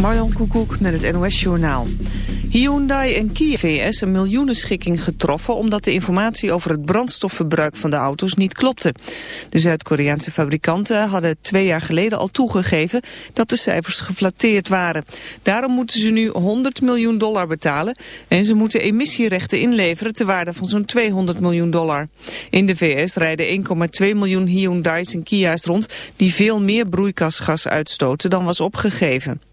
Marjan Koekoek met het NOS Journaal. Hyundai en Kia VS een miljoenenschikking getroffen... omdat de informatie over het brandstofverbruik van de auto's niet klopte. De Zuid-Koreaanse fabrikanten hadden twee jaar geleden al toegegeven... dat de cijfers geflatteerd waren. Daarom moeten ze nu 100 miljoen dollar betalen... en ze moeten emissierechten inleveren te waarde van zo'n 200 miljoen dollar. In de VS rijden 1,2 miljoen Hyundai's en Kia's rond... die veel meer broeikasgas uitstoten dan was opgegeven.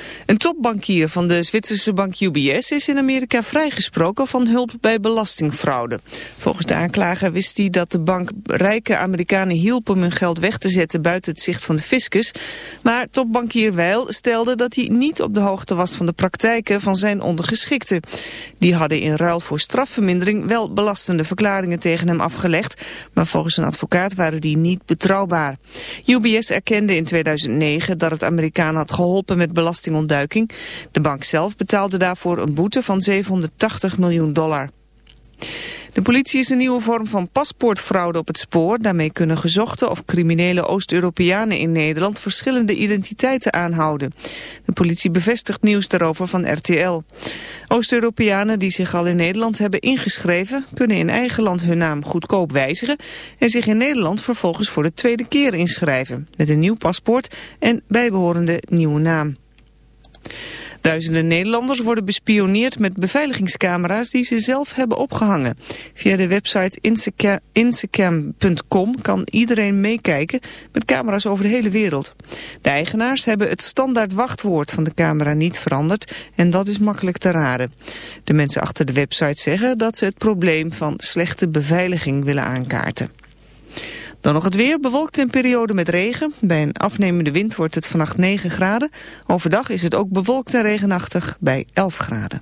Een topbankier van de Zwitserse bank UBS is in Amerika vrijgesproken van hulp bij belastingfraude. Volgens de aanklager wist hij dat de bank rijke Amerikanen hielp om hun geld weg te zetten buiten het zicht van de fiscus. Maar topbankier Weil stelde dat hij niet op de hoogte was van de praktijken van zijn ondergeschikten. Die hadden in ruil voor strafvermindering wel belastende verklaringen tegen hem afgelegd, maar volgens een advocaat waren die niet betrouwbaar. UBS erkende in 2009 dat het Amerikanen had geholpen met belastingontduiking de bank zelf betaalde daarvoor een boete van 780 miljoen dollar. De politie is een nieuwe vorm van paspoortfraude op het spoor. Daarmee kunnen gezochte of criminele Oost-Europeanen in Nederland verschillende identiteiten aanhouden. De politie bevestigt nieuws daarover van RTL. Oost-Europeanen die zich al in Nederland hebben ingeschreven... kunnen in eigen land hun naam goedkoop wijzigen... en zich in Nederland vervolgens voor de tweede keer inschrijven. Met een nieuw paspoort en bijbehorende nieuwe naam. Duizenden Nederlanders worden bespioneerd met beveiligingscamera's die ze zelf hebben opgehangen. Via de website insecam.com kan iedereen meekijken met camera's over de hele wereld. De eigenaars hebben het standaard wachtwoord van de camera niet veranderd en dat is makkelijk te raden. De mensen achter de website zeggen dat ze het probleem van slechte beveiliging willen aankaarten. Dan nog het weer, bewolkt in periode met regen. Bij een afnemende wind wordt het vannacht 9 graden. Overdag is het ook bewolkt en regenachtig bij 11 graden.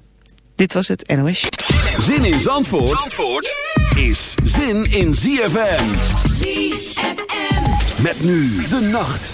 Dit was het NOS. Zin in Zandvoort, Zandvoort is zin in ZFM. ZFM. Met nu de nacht.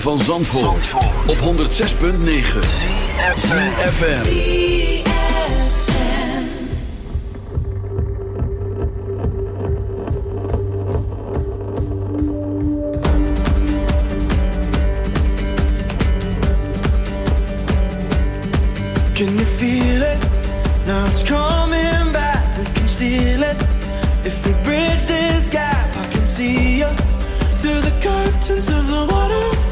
van Zandvoort, op 106.9 CFFM Can you feel it? Now it's coming back. We can steal it. If we bridge this gap I can see you Through the curtains of the waterfall.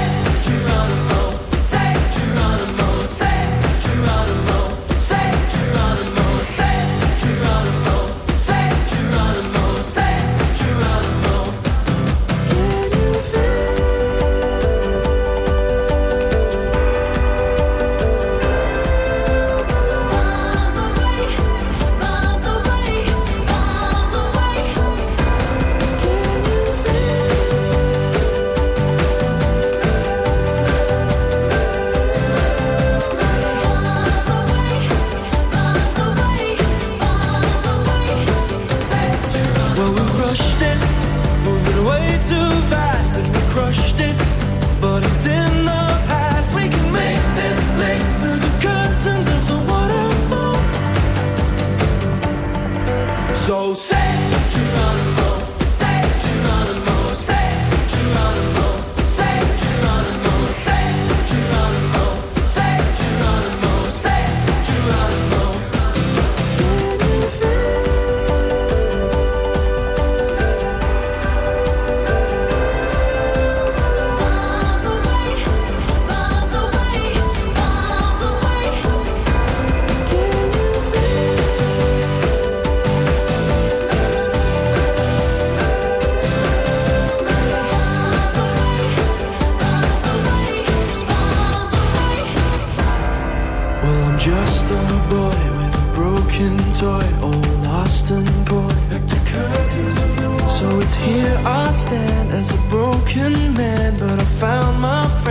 toy, all lost and coy. So it's here I stand as a broken man, but I found my friend.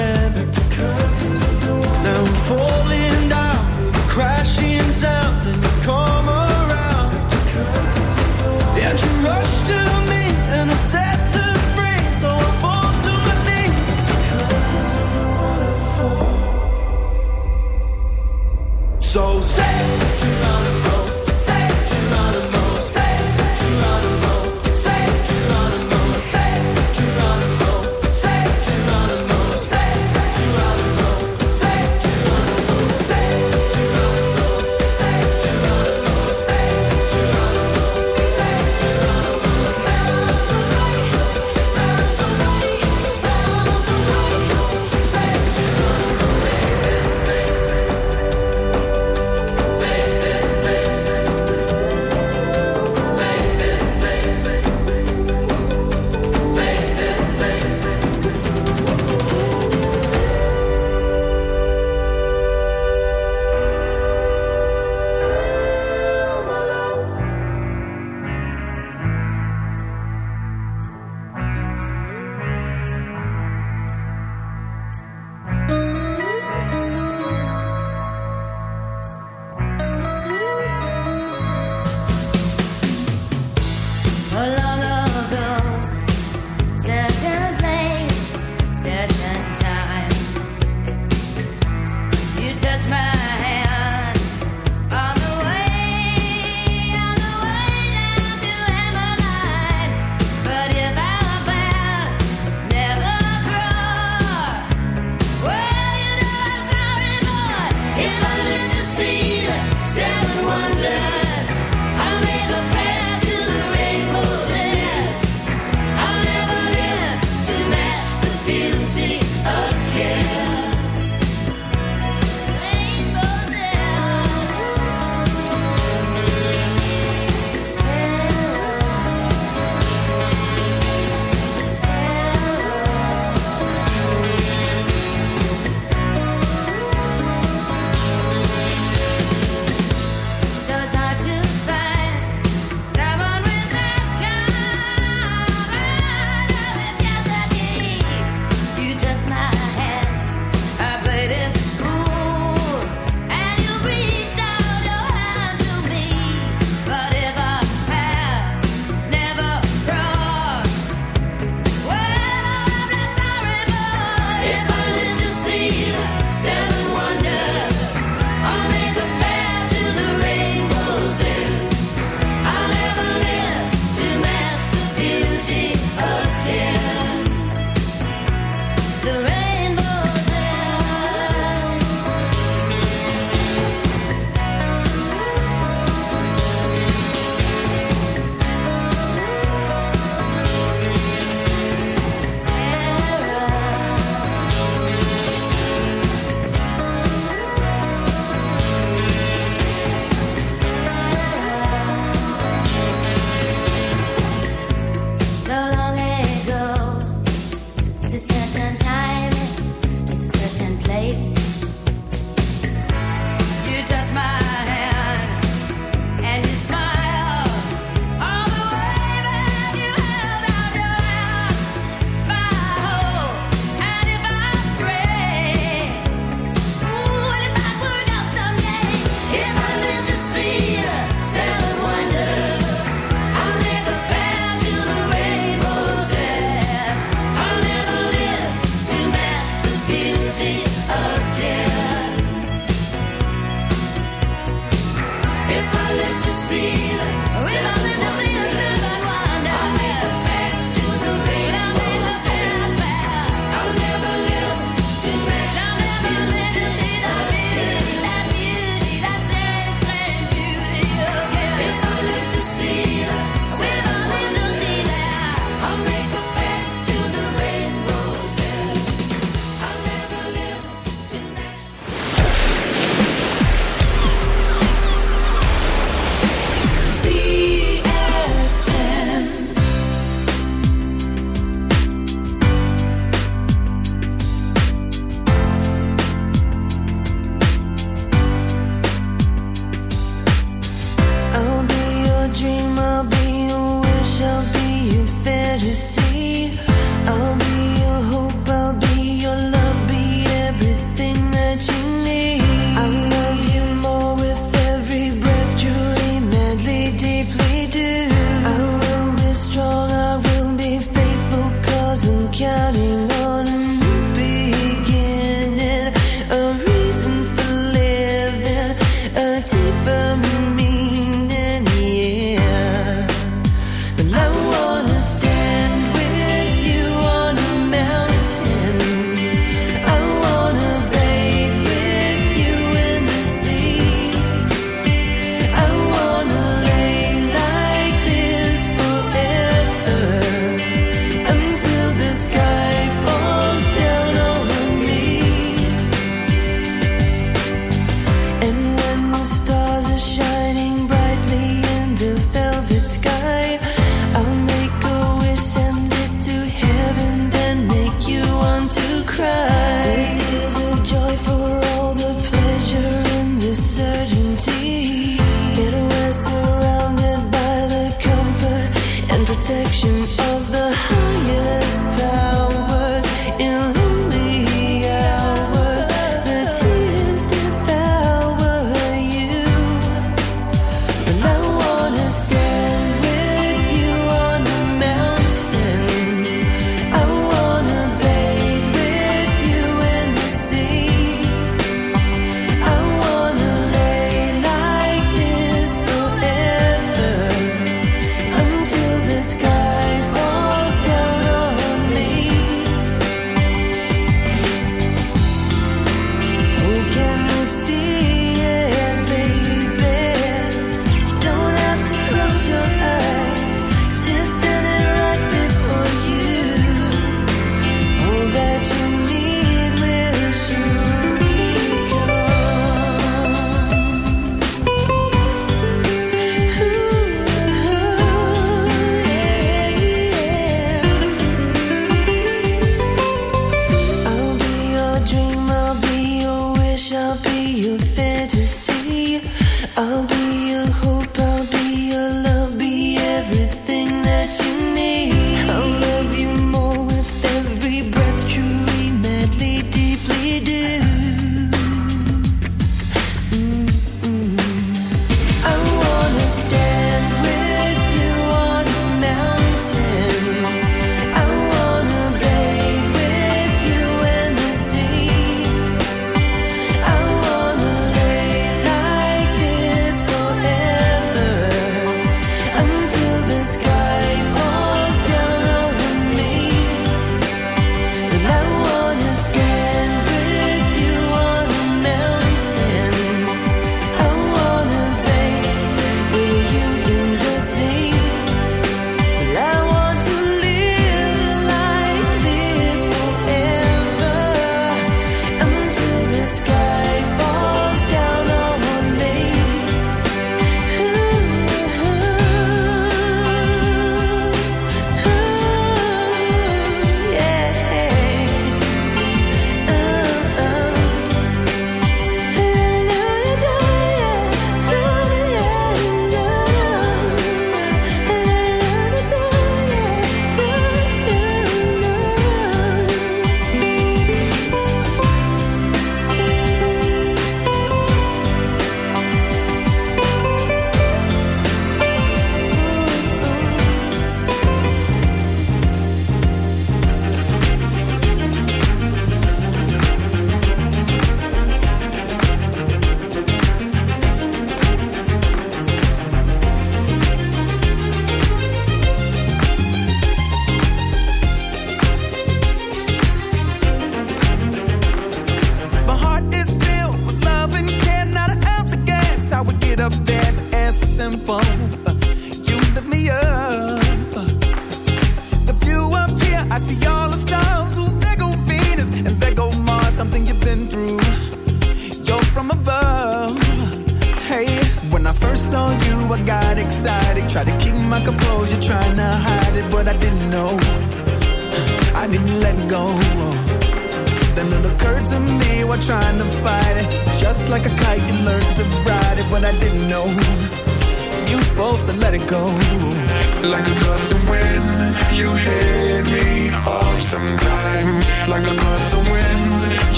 place.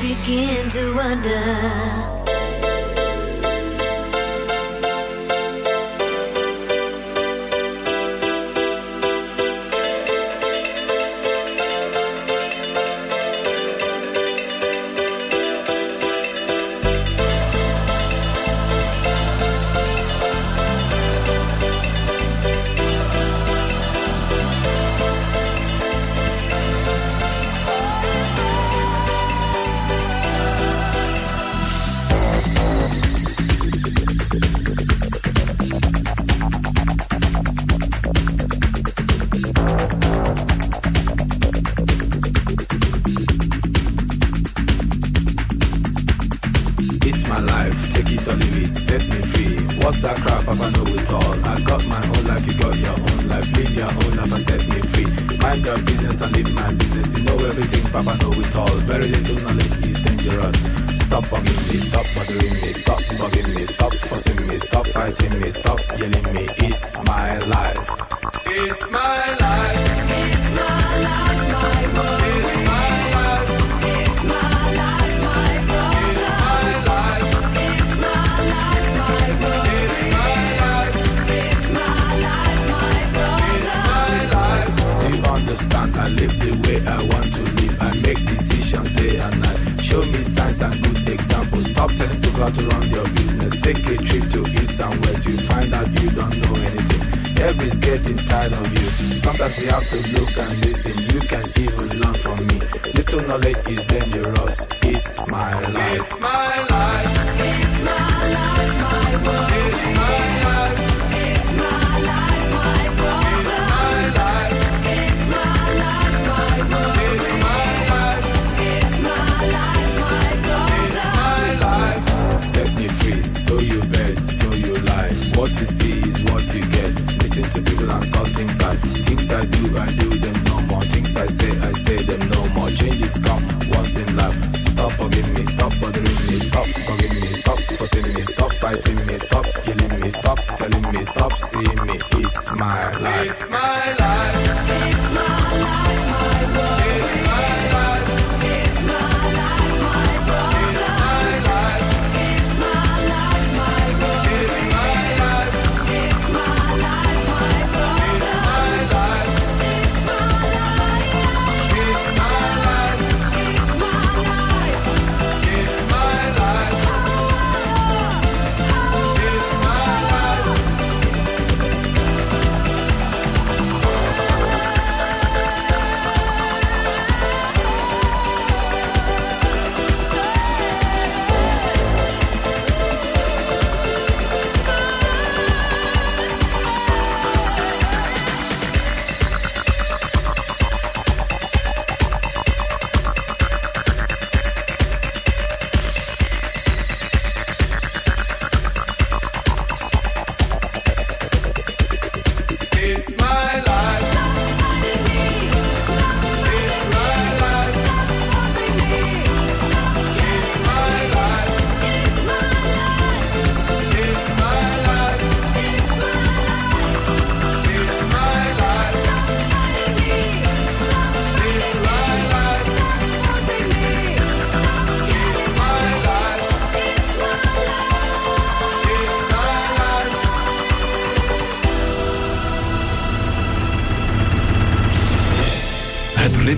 begin to wonder.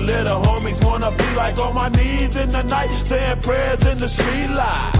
Little homies wanna be like on my knees in the night, saying prayers in the street light.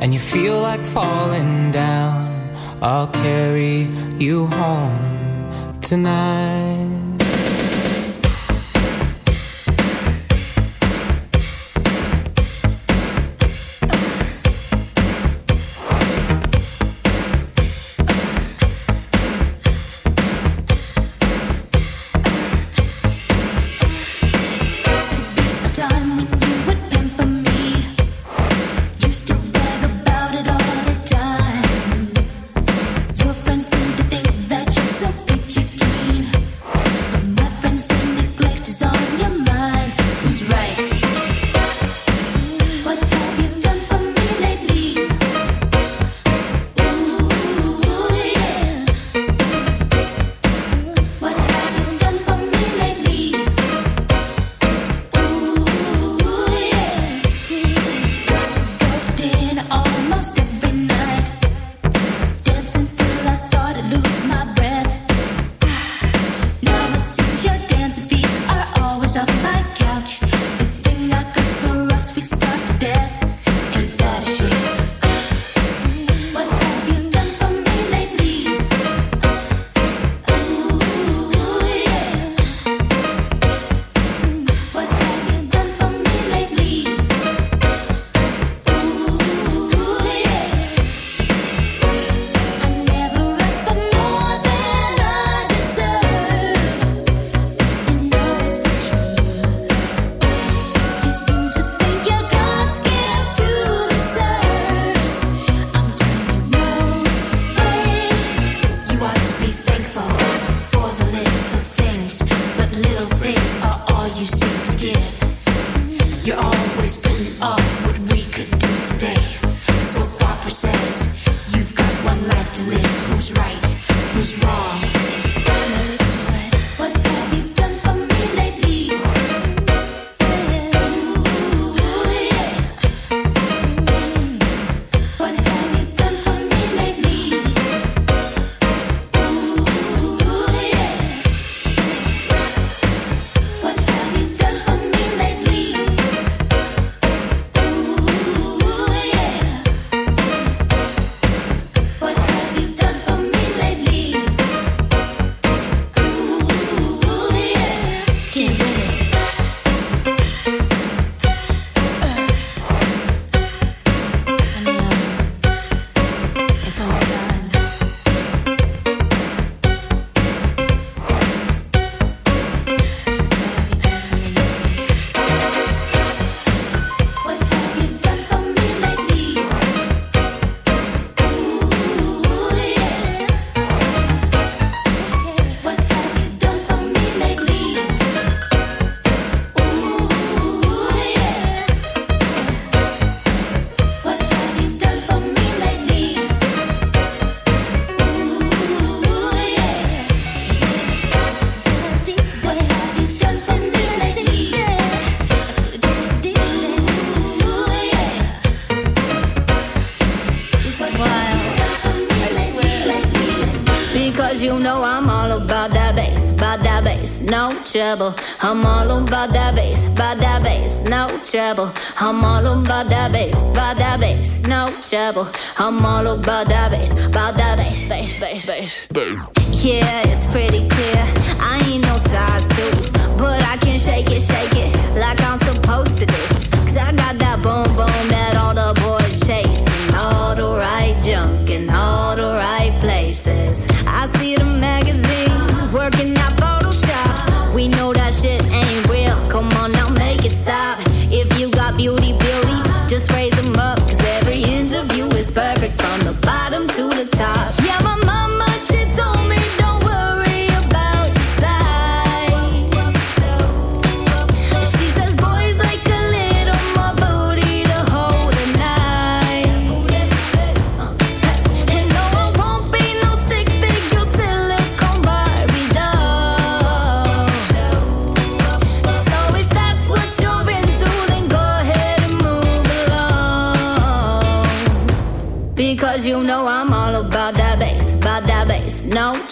and you feel trouble.